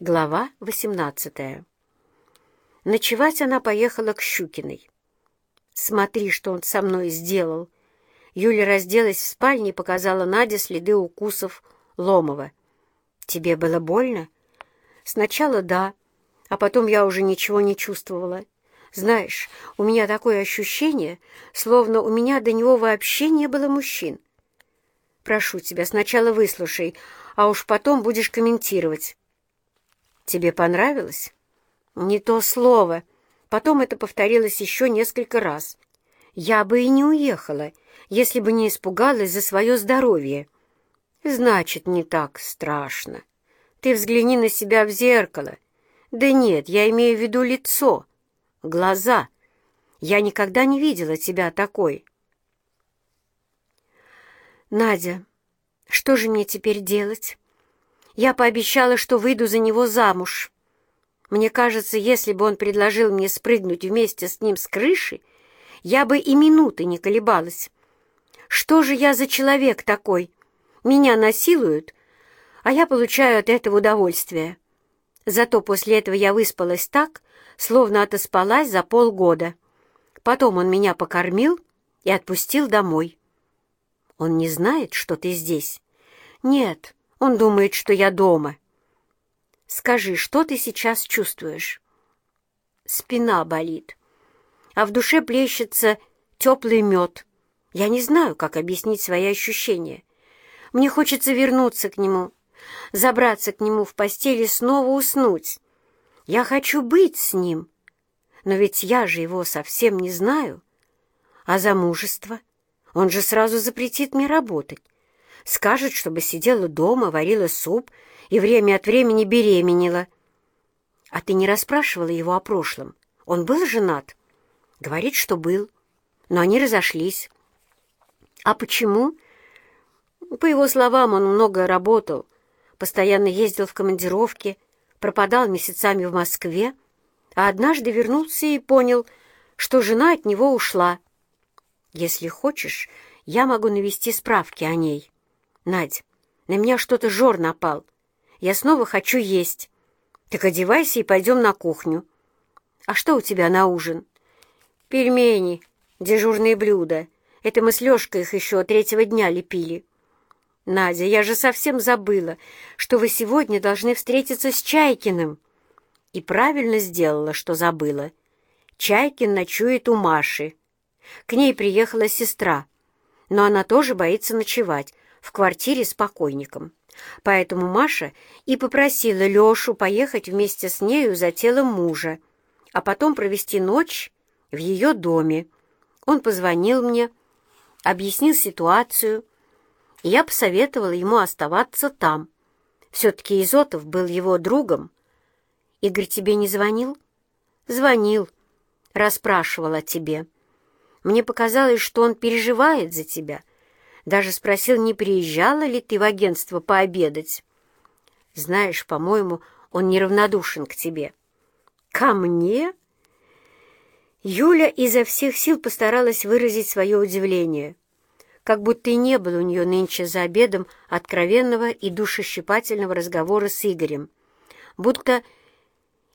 Глава 18 Ночевать она поехала к Щукиной. «Смотри, что он со мной сделал!» Юля разделась в спальне и показала Наде следы укусов Ломова. «Тебе было больно?» «Сначала да, а потом я уже ничего не чувствовала. Знаешь, у меня такое ощущение, словно у меня до него вообще не было мужчин. Прошу тебя, сначала выслушай, а уж потом будешь комментировать». «Тебе понравилось?» «Не то слово. Потом это повторилось еще несколько раз. Я бы и не уехала, если бы не испугалась за свое здоровье». «Значит, не так страшно. Ты взгляни на себя в зеркало. Да нет, я имею в виду лицо, глаза. Я никогда не видела тебя такой». «Надя, что же мне теперь делать?» Я пообещала, что выйду за него замуж. Мне кажется, если бы он предложил мне спрыгнуть вместе с ним с крыши, я бы и минуты не колебалась. Что же я за человек такой? Меня насилуют, а я получаю от этого удовольствие. Зато после этого я выспалась так, словно отоспалась за полгода. Потом он меня покормил и отпустил домой. Он не знает, что ты здесь? Нет, он думает, что я дома. Скажи, что ты сейчас чувствуешь? Спина болит, а в душе плещется теплый мед. Я не знаю, как объяснить свои ощущения. Мне хочется вернуться к нему, забраться к нему в постель и снова уснуть. Я хочу быть с ним, но ведь я же его совсем не знаю. А замужество? Он же сразу запретит мне работать. Скажет, чтобы сидела дома, варила суп и время от времени беременела. А ты не расспрашивала его о прошлом? Он был женат? Говорит, что был. Но они разошлись. А почему? По его словам, он много работал, постоянно ездил в командировки, пропадал месяцами в Москве, а однажды вернулся и понял, что жена от него ушла. Если хочешь, я могу навести справки о ней. «Надь, на меня что-то жор напал. Я снова хочу есть. Так одевайся и пойдем на кухню. А что у тебя на ужин?» «Пельмени, дежурные блюда. Это мы с Лешкой их еще третьего дня лепили». «Надя, я же совсем забыла, что вы сегодня должны встретиться с Чайкиным». И правильно сделала, что забыла. Чайкин ночует у Маши. К ней приехала сестра, но она тоже боится ночевать, в квартире с покойником. Поэтому Маша и попросила Лешу поехать вместе с нею за телом мужа, а потом провести ночь в ее доме. Он позвонил мне, объяснил ситуацию, и я посоветовала ему оставаться там. Все-таки Изотов был его другом. Игорь тебе не звонил? Звонил, расспрашивал о тебе. Мне показалось, что он переживает за тебя — даже спросил, не приезжала ли ты в агентство пообедать. Знаешь, по-моему, он неравнодушен к тебе. Ко мне? Юля изо всех сил постаралась выразить свое удивление, как будто и не было у нее нынче за обедом откровенного и душещипательного разговора с Игорем, будто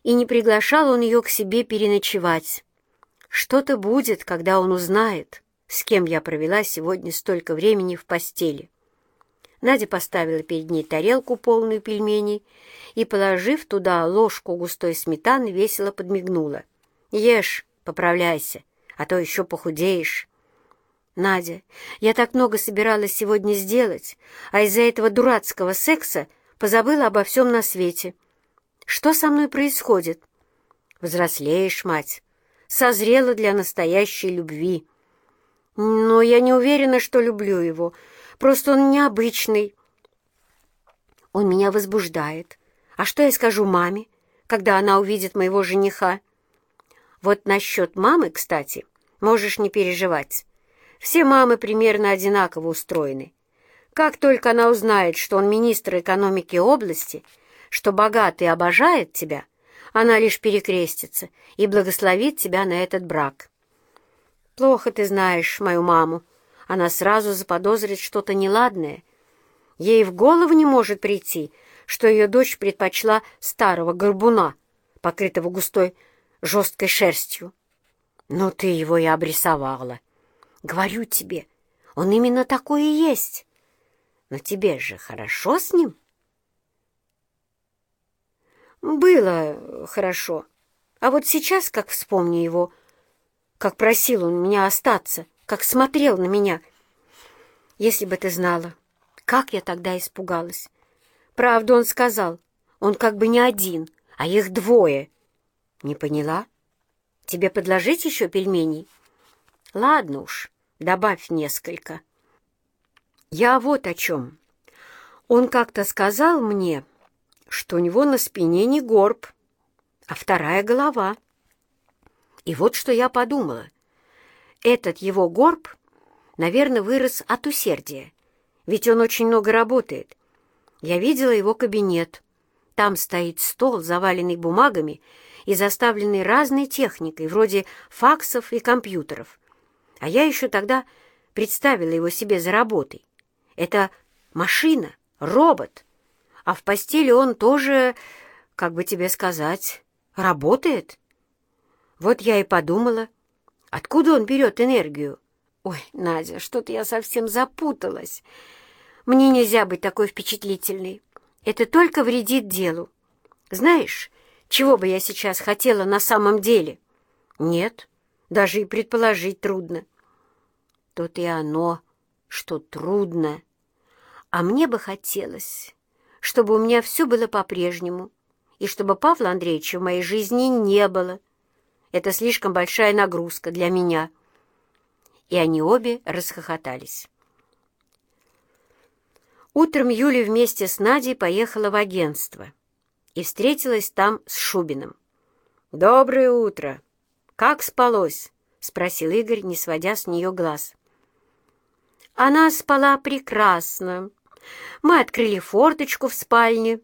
и не приглашал он ее к себе переночевать. Что-то будет, когда он узнает с кем я провела сегодня столько времени в постели. Надя поставила перед ней тарелку, полную пельменей, и, положив туда ложку густой сметаны, весело подмигнула. «Ешь, поправляйся, а то еще похудеешь». «Надя, я так много собиралась сегодня сделать, а из-за этого дурацкого секса позабыла обо всем на свете. Что со мной происходит?» «Взрослеешь, мать, созрела для настоящей любви». Но я не уверена, что люблю его. Просто он необычный. Он меня возбуждает. А что я скажу маме, когда она увидит моего жениха? Вот насчет мамы, кстати, можешь не переживать. Все мамы примерно одинаково устроены. Как только она узнает, что он министр экономики области, что богатый обожает тебя, она лишь перекрестится и благословит тебя на этот брак. Плохо ты знаешь мою маму. Она сразу заподозрит что-то неладное. Ей в голову не может прийти, что ее дочь предпочла старого горбуна, покрытого густой жесткой шерстью. Но ты его и обрисовала. Говорю тебе, он именно такой и есть. Но тебе же хорошо с ним? Было хорошо. А вот сейчас, как вспомню его, как просил он меня остаться, как смотрел на меня. Если бы ты знала, как я тогда испугалась. Правду он сказал, он как бы не один, а их двое. Не поняла? Тебе подложить еще пельменей? Ладно уж, добавь несколько. Я вот о чем. Он как-то сказал мне, что у него на спине не горб, а вторая голова. И вот что я подумала. Этот его горб, наверное, вырос от усердия, ведь он очень много работает. Я видела его кабинет. Там стоит стол, заваленный бумагами и заставленный разной техникой, вроде факсов и компьютеров. А я еще тогда представила его себе за работой. Это машина, робот. А в постели он тоже, как бы тебе сказать, работает. Вот я и подумала, откуда он берет энергию. Ой, Надя, что-то я совсем запуталась. Мне нельзя быть такой впечатлительной. Это только вредит делу. Знаешь, чего бы я сейчас хотела на самом деле? Нет, даже и предположить трудно. Тут и оно, что трудно. А мне бы хотелось, чтобы у меня все было по-прежнему, и чтобы Павла Андреевича в моей жизни не было. Это слишком большая нагрузка для меня. И они обе расхохотались. Утром Юля вместе с Надей поехала в агентство и встретилась там с Шубиным. «Доброе утро! Как спалось?» — спросил Игорь, не сводя с нее глаз. Она спала прекрасно. Мы открыли форточку в спальне,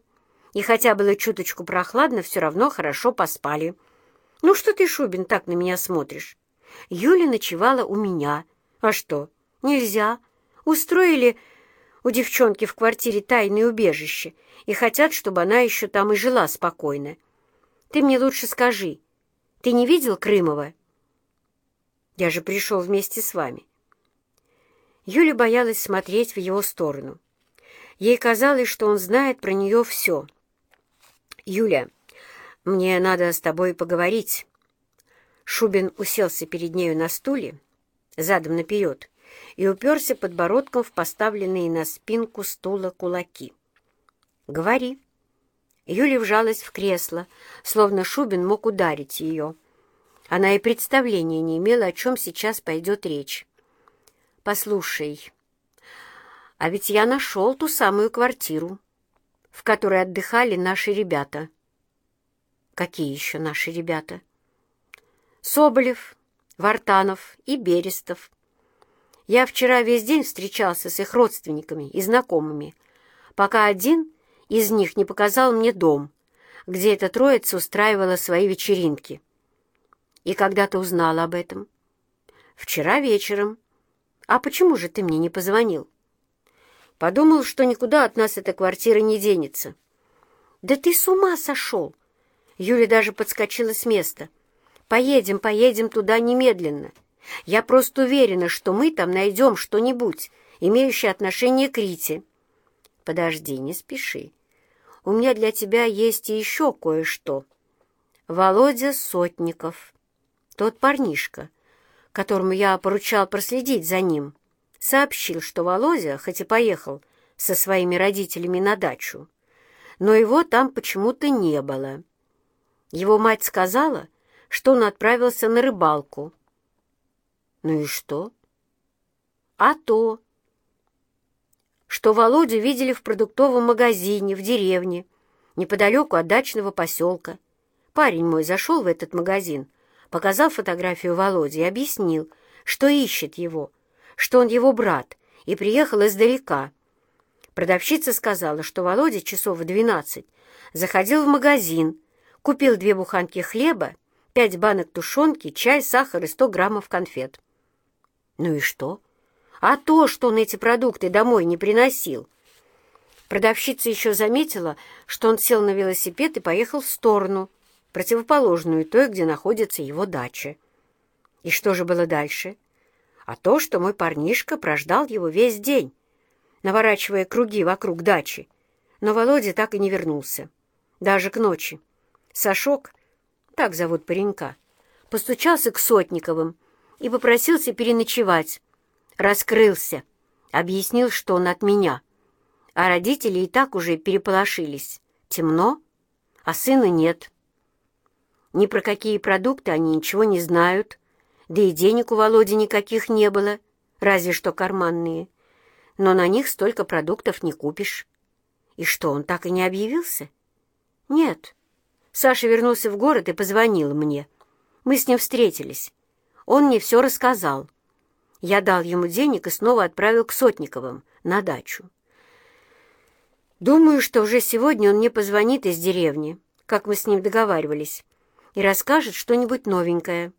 и хотя было чуточку прохладно, все равно хорошо поспали. «Ну что ты, Шубин, так на меня смотришь?» Юля ночевала у меня. «А что, нельзя? Устроили у девчонки в квартире тайное убежище и хотят, чтобы она еще там и жила спокойно. Ты мне лучше скажи, ты не видел Крымова?» «Я же пришел вместе с вами». Юля боялась смотреть в его сторону. Ей казалось, что он знает про нее все. «Юля, мне надо с тобой поговорить». Шубин уселся перед нею на стуле, задом наперед, и уперся подбородком в поставленные на спинку стула кулаки. «Говори». Юля вжалась в кресло, словно Шубин мог ударить ее. Она и представления не имела, о чем сейчас пойдет речь. «Послушай, а ведь я нашел ту самую квартиру, в которой отдыхали наши ребята». Какие еще наши ребята? Соболев, Вартанов и Берестов. Я вчера весь день встречался с их родственниками и знакомыми, пока один из них не показал мне дом, где эта троица устраивала свои вечеринки. И когда ты узнала об этом? Вчера вечером. А почему же ты мне не позвонил? Подумал, что никуда от нас эта квартира не денется. Да ты с ума сошел! Юля даже подскочила с места. «Поедем, поедем туда немедленно. Я просто уверена, что мы там найдем что-нибудь, имеющее отношение к Рите». «Подожди, не спеши. У меня для тебя есть и еще кое-что. Володя Сотников, тот парнишка, которому я поручал проследить за ним, сообщил, что Володя, хоть и поехал со своими родителями на дачу, но его там почему-то не было». Его мать сказала, что он отправился на рыбалку. Ну и что? А то, что Володю видели в продуктовом магазине в деревне, неподалеку от дачного поселка. Парень мой зашел в этот магазин, показал фотографию Володи и объяснил, что ищет его, что он его брат, и приехал издалека. Продавщица сказала, что Володя часов в двенадцать заходил в магазин, Купил две буханки хлеба, пять банок тушенки, чай, сахар и сто граммов конфет. Ну и что? А то, что он эти продукты домой не приносил. Продавщица еще заметила, что он сел на велосипед и поехал в сторону, противоположную той, где находится его дача. И что же было дальше? А то, что мой парнишка прождал его весь день, наворачивая круги вокруг дачи, но Володя так и не вернулся, даже к ночи. Сашок, так зовут паренька, постучался к Сотниковым и попросился переночевать. Раскрылся, объяснил, что он от меня — а родители и так уже переполошились. Темно, а сына нет. Ни про какие продукты они ничего не знают, да и денег у Володи никаких не было, разве что карманные. Но на них столько продуктов не купишь. И что, он так и не объявился? Нет. Саша вернулся в город и позвонил мне. Мы с ним встретились. Он мне все рассказал. Я дал ему денег и снова отправил к Сотниковым на дачу. Думаю, что уже сегодня он мне позвонит из деревни, как мы с ним договаривались, и расскажет что-нибудь новенькое.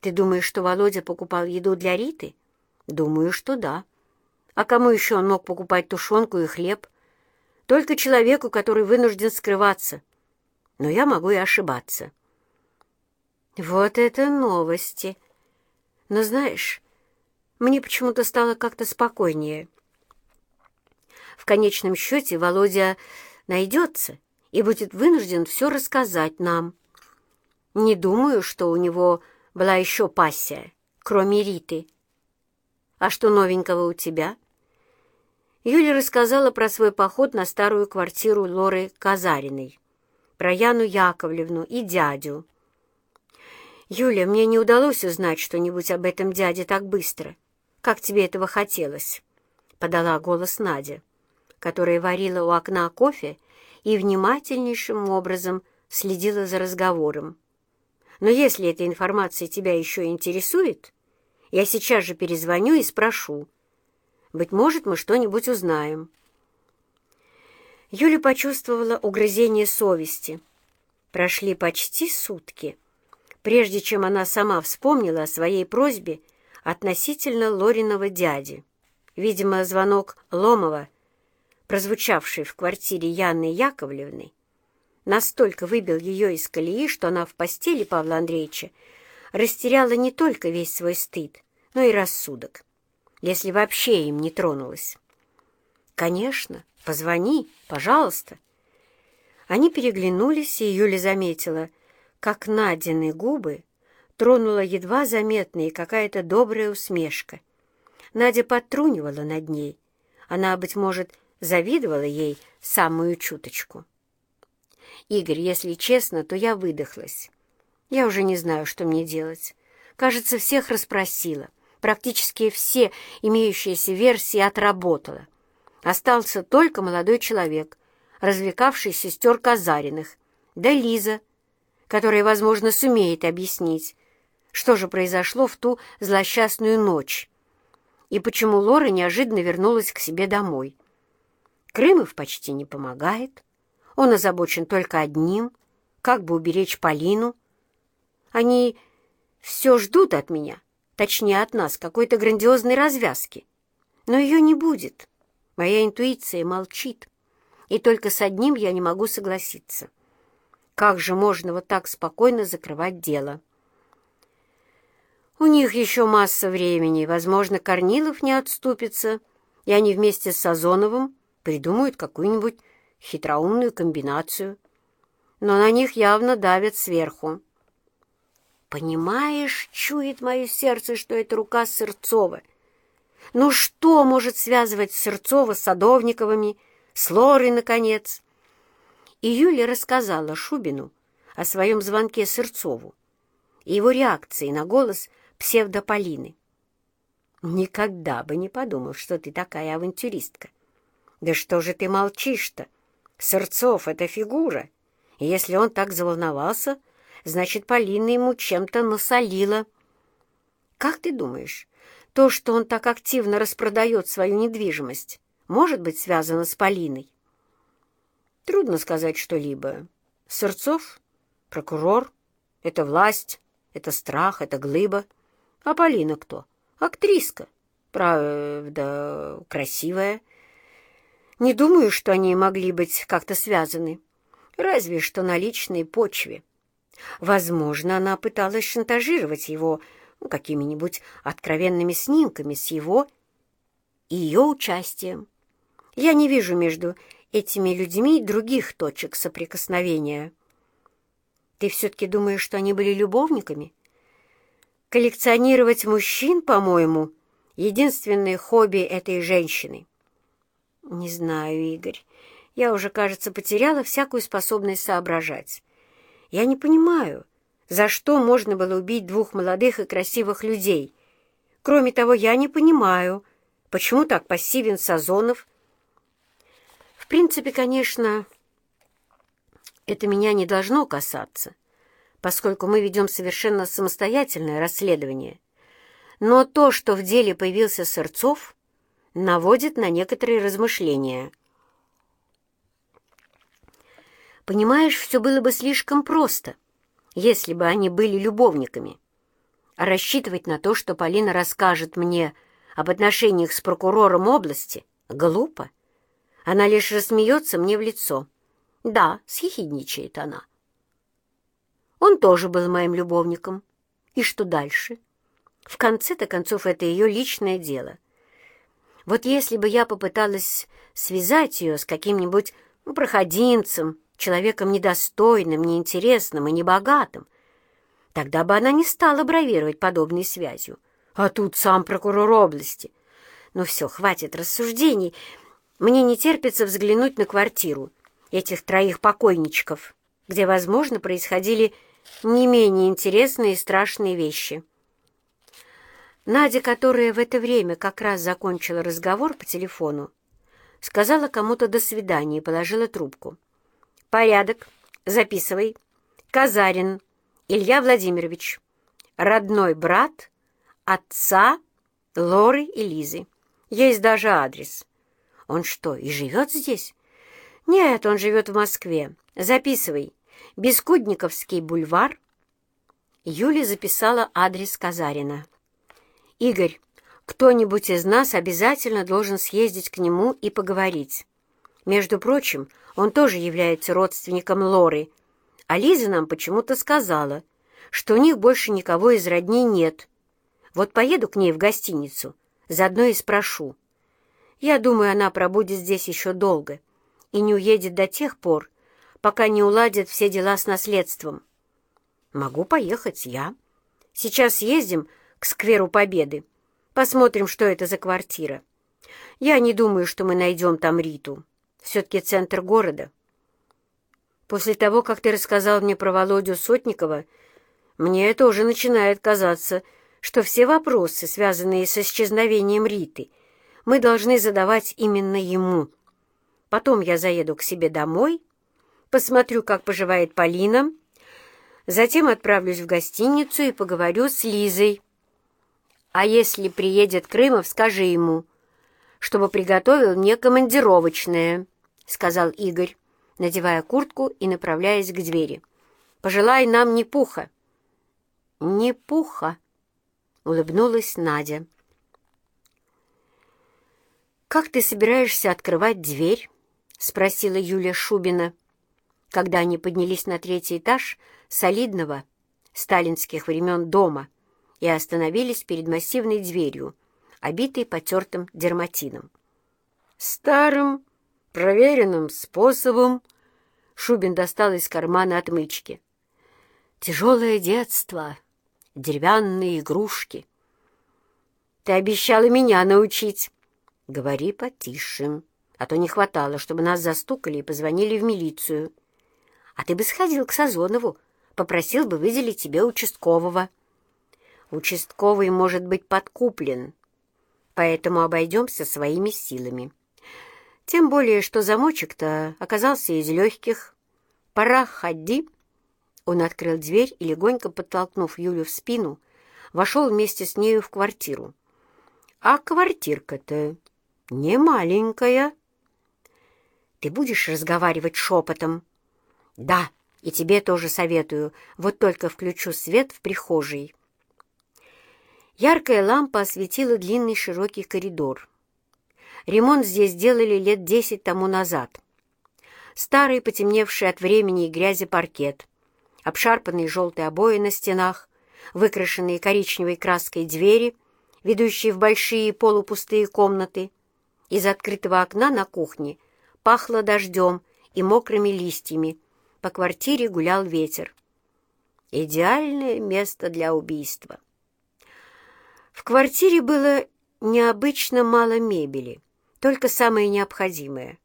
Ты думаешь, что Володя покупал еду для Риты? Думаю, что да. А кому еще он мог покупать тушенку и хлеб? Только человеку, который вынужден скрываться. Но я могу и ошибаться. Вот это новости! Но знаешь, мне почему-то стало как-то спокойнее. В конечном счете Володя найдется и будет вынужден все рассказать нам. Не думаю, что у него была еще пассия, кроме Риты. А что новенького у тебя? Юля рассказала про свой поход на старую квартиру Лоры Казариной, про Яну Яковлевну и дядю. «Юля, мне не удалось узнать что-нибудь об этом дяде так быстро, как тебе этого хотелось», — подала голос Надя которая варила у окна кофе и внимательнейшим образом следила за разговором. Но если эта информация тебя еще интересует, я сейчас же перезвоню и спрошу. Быть может, мы что-нибудь узнаем. Юля почувствовала угрызение совести. Прошли почти сутки, прежде чем она сама вспомнила о своей просьбе относительно Лориного дяди. Видимо, звонок Ломова прозвучавший в квартире Яны Яковлевны, настолько выбил ее из колеи, что она в постели Павла Андреевича растеряла не только весь свой стыд, но и рассудок, если вообще им не тронулась. «Конечно, позвони, пожалуйста». Они переглянулись, и Юля заметила, как Надины губы тронула едва заметная какая-то добрая усмешка. Надя подтрунивала над ней. Она, быть может, завидовала ей самую чуточку. «Игорь, если честно, то я выдохлась. Я уже не знаю, что мне делать. Кажется, всех расспросила. Практически все имеющиеся версии отработала. Остался только молодой человек, развлекавший сестер Казариных, да Лиза, которая, возможно, сумеет объяснить, что же произошло в ту злосчастную ночь и почему Лора неожиданно вернулась к себе домой. Крымов почти не помогает. Он озабочен только одним, как бы уберечь Полину. Они все ждут от меня, точнее от нас, какой-то грандиозной развязки. Но ее не будет. Моя интуиция молчит, и только с одним я не могу согласиться. Как же можно вот так спокойно закрывать дело? У них еще масса времени, возможно, Корнилов не отступится, и они вместе с Сазоновым придумают какую-нибудь хитроумную комбинацию. Но на них явно давят сверху. Понимаешь, чует мое сердце, что это рука Сырцова. Ну что может связывать Сырцова с Садовниковыми, с Лорой, наконец? И Юля рассказала Шубину о своем звонке Сырцову и его реакции на голос псевдополины. Никогда бы не подумал, что ты такая авантюристка. «Да что же ты молчишь-то? Сырцов — это фигура. И если он так заволновался, значит, Полина ему чем-то насолила. Как ты думаешь, то, что он так активно распродает свою недвижимость, может быть связано с Полиной?» Трудно сказать что-либо. Сырцов — прокурор, это власть, это страх, это глыба. А Полина кто? Актриска. Правда, красивая, Не думаю, что они могли быть как-то связаны. Разве что на личной почве. Возможно, она пыталась шантажировать его ну, какими-нибудь откровенными снимками с его и ее участием. Я не вижу между этими людьми других точек соприкосновения. Ты все-таки думаешь, что они были любовниками? Коллекционировать мужчин, по-моему, единственное хобби этой женщины. Не знаю, Игорь. Я уже, кажется, потеряла всякую способность соображать. Я не понимаю, за что можно было убить двух молодых и красивых людей. Кроме того, я не понимаю, почему так пассивен Сазонов. В принципе, конечно, это меня не должно касаться, поскольку мы ведем совершенно самостоятельное расследование. Но то, что в деле появился Сырцов, наводит на некоторые размышления. Понимаешь, все было бы слишком просто, если бы они были любовниками. А рассчитывать на то, что Полина расскажет мне об отношениях с прокурором области, глупо. Она лишь рассмеется мне в лицо. Да, съехидничает она. Он тоже был моим любовником. И что дальше? В конце-то концов, это ее личное дело. Вот если бы я попыталась связать ее с каким-нибудь ну, проходимцем, человеком недостойным, неинтересным и небогатым, тогда бы она не стала бравировать подобной связью. А тут сам прокурор области. Ну все, хватит рассуждений. Мне не терпится взглянуть на квартиру этих троих покойничков, где, возможно, происходили не менее интересные и страшные вещи. Надя, которая в это время как раз закончила разговор по телефону, сказала кому-то «до свидания» и положила трубку. Порядок. Записывай. Казарин Илья Владимирович. Родной брат отца Лоры и Лизы. Есть даже адрес. Он что, и живет здесь? Нет, он живет в Москве. Записывай. Бескудниковский бульвар. Юля записала адрес Казарина. Игорь, кто-нибудь из нас обязательно должен съездить к нему и поговорить. Между прочим, он тоже является родственником Лоры, а Лиза нам почему-то сказала, что у них больше никого из родней нет. Вот поеду к ней в гостиницу, заодно и спрошу. Я думаю, она пробудет здесь еще долго и не уедет до тех пор, пока не уладит все дела с наследством. Могу поехать я. Сейчас съездим к скверу Победы, посмотрим, что это за квартира. Я не думаю, что мы найдем там Риту все-таки центр города. После того, как ты рассказал мне про Володю Сотникова, мне тоже начинает казаться, что все вопросы, связанные с исчезновением Риты, мы должны задавать именно ему. Потом я заеду к себе домой, посмотрю, как поживает Полина, затем отправлюсь в гостиницу и поговорю с Лизой. А если приедет Крымов, скажи ему, чтобы приготовил мне командировочное». — сказал Игорь, надевая куртку и направляясь к двери. «Пожелай нам не пуха». «Не пуха», — улыбнулась Надя. «Как ты собираешься открывать дверь?» — спросила Юля Шубина, когда они поднялись на третий этаж солидного сталинских времен дома и остановились перед массивной дверью, обитой потертым дерматином. «Старым проверенным способом Шубин достал из кармана отмычки. Тяжелое детство, деревянные игрушки. Ты обещала меня научить. Говори потише, а то не хватало, чтобы нас застукали и позвонили в милицию. А ты бы сходил к Сазонову, попросил бы выделить тебе участкового. Участковый может быть подкуплен, поэтому обойдемся своими силами. Тем более, что замочек-то оказался из легких. «Пора, ходи!» Он открыл дверь и, легонько подтолкнув Юлю в спину, вошел вместе с нею в квартиру. «А квартирка-то не маленькая!» «Ты будешь разговаривать шепотом?» «Да, и тебе тоже советую. Вот только включу свет в прихожей». Яркая лампа осветила длинный широкий коридор. Ремонт здесь сделали лет десять тому назад. Старый, потемневший от времени и грязи паркет, обшарпанные желтые обои на стенах, выкрашенные коричневой краской двери, ведущие в большие полупустые комнаты. Из открытого окна на кухне пахло дождем и мокрыми листьями. По квартире гулял ветер. Идеальное место для убийства. В квартире было необычно мало мебели, только самое необходимое.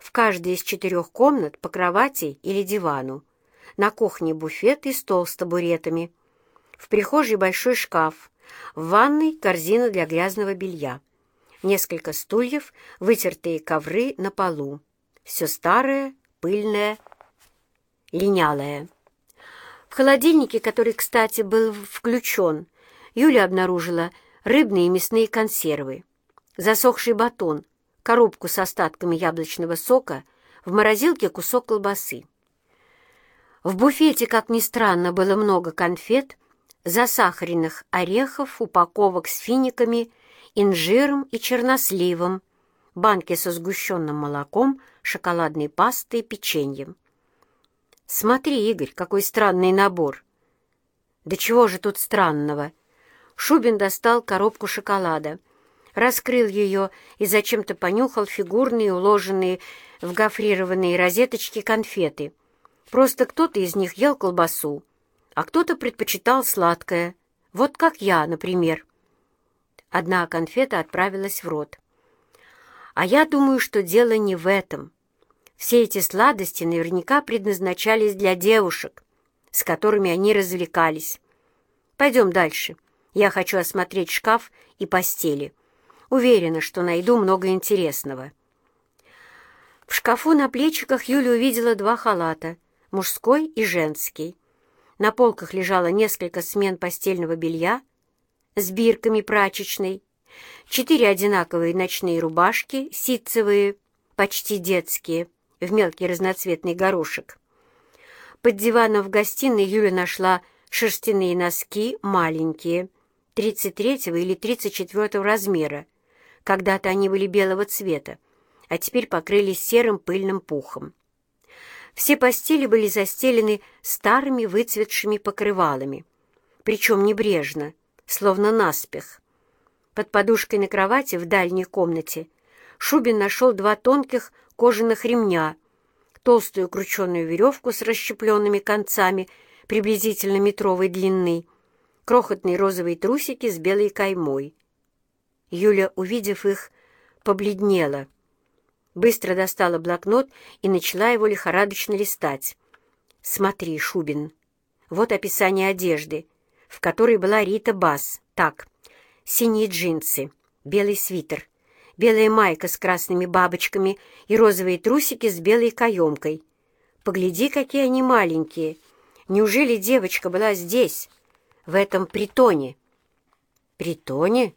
В каждой из четырех комнат по кровати или дивану. На кухне буфет и стол с табуретами. В прихожей большой шкаф. В ванной корзина для грязного белья. Несколько стульев, вытертые ковры на полу. Все старое, пыльное, линялое. В холодильнике, который, кстати, был включен, Юля обнаружила рыбные и мясные консервы, засохший батон, коробку с остатками яблочного сока, в морозилке кусок колбасы. В буфете, как ни странно, было много конфет, засахаренных орехов, упаковок с финиками, инжиром и черносливом, банки со сгущенным молоком, шоколадной пастой и печеньем. «Смотри, Игорь, какой странный набор!» «Да чего же тут странного?» Шубин достал коробку шоколада, раскрыл ее и зачем-то понюхал фигурные, уложенные в гофрированные розеточки конфеты. Просто кто-то из них ел колбасу, а кто-то предпочитал сладкое, вот как я, например. Одна конфета отправилась в рот. А я думаю, что дело не в этом. Все эти сладости наверняка предназначались для девушек, с которыми они развлекались. Пойдем дальше. Я хочу осмотреть шкаф и постели. Уверена, что найду много интересного. В шкафу на плечиках Юля увидела два халата, мужской и женский. На полках лежало несколько смен постельного белья с бирками прачечной, четыре одинаковые ночные рубашки, ситцевые, почти детские, в мелкий разноцветный горошек. Под диваном в гостиной Юля нашла шерстяные носки маленькие, 33 или 34 размера. Когда-то они были белого цвета, а теперь покрылись серым пыльным пухом. Все постели были застелены старыми выцветшими покрывалами, причем небрежно, словно наспех. Под подушкой на кровати в дальней комнате Шубин нашел два тонких кожаных ремня, толстую крученую веревку с расщепленными концами приблизительно метровой длины, крохотные розовые трусики с белой каймой. Юля, увидев их, побледнела. Быстро достала блокнот и начала его лихорадочно листать. «Смотри, Шубин, вот описание одежды, в которой была Рита Бас. Так, синие джинсы, белый свитер, белая майка с красными бабочками и розовые трусики с белой каемкой. Погляди, какие они маленькие! Неужели девочка была здесь?» В этом притоне». «Притоне?»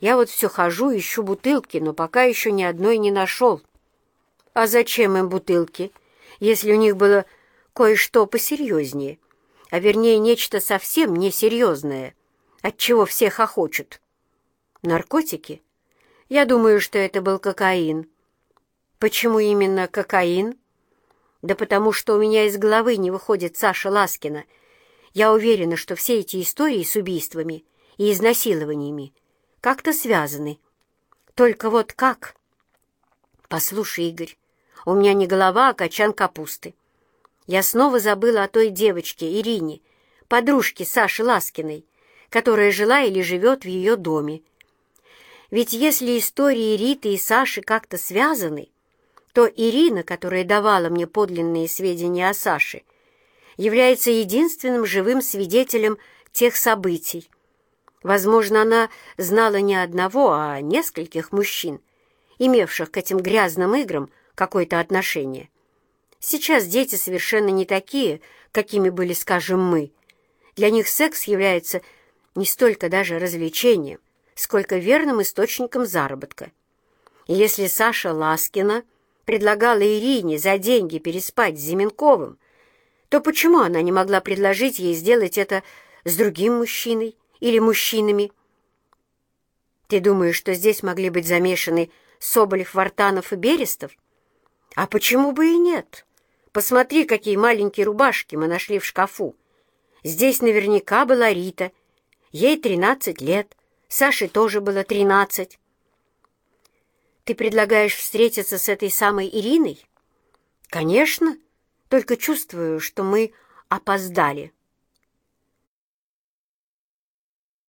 «Я вот все хожу, ищу бутылки, но пока еще ни одной не нашел». «А зачем им бутылки, если у них было кое-что посерьезнее, а вернее нечто совсем несерьезное, от чего все хохочут?» «Наркотики?» «Я думаю, что это был кокаин». «Почему именно кокаин?» «Да потому что у меня из головы не выходит Саша Ласкина» Я уверена, что все эти истории с убийствами и изнасилованиями как-то связаны. Только вот как? Послушай, Игорь, у меня не голова, а качан капусты. Я снова забыла о той девочке, Ирине, подружке Саши Ласкиной, которая жила или живет в ее доме. Ведь если истории Риты и Саши как-то связаны, то Ирина, которая давала мне подлинные сведения о Саше, — является единственным живым свидетелем тех событий. Возможно, она знала не одного, а нескольких мужчин, имевших к этим грязным играм какое-то отношение. Сейчас дети совершенно не такие, какими были, скажем, мы. Для них секс является не столько даже развлечением, сколько верным источником заработка. И если Саша Ласкина предлагала Ирине за деньги переспать с Зименковым, то почему она не могла предложить ей сделать это с другим мужчиной или мужчинами? Ты думаешь, что здесь могли быть замешаны Соболев, Вартанов и Берестов? А почему бы и нет? Посмотри, какие маленькие рубашки мы нашли в шкафу. Здесь наверняка была Рита. Ей тринадцать лет. Саше тоже было тринадцать. Ты предлагаешь встретиться с этой самой Ириной? Конечно, только чувствую, что мы опоздали.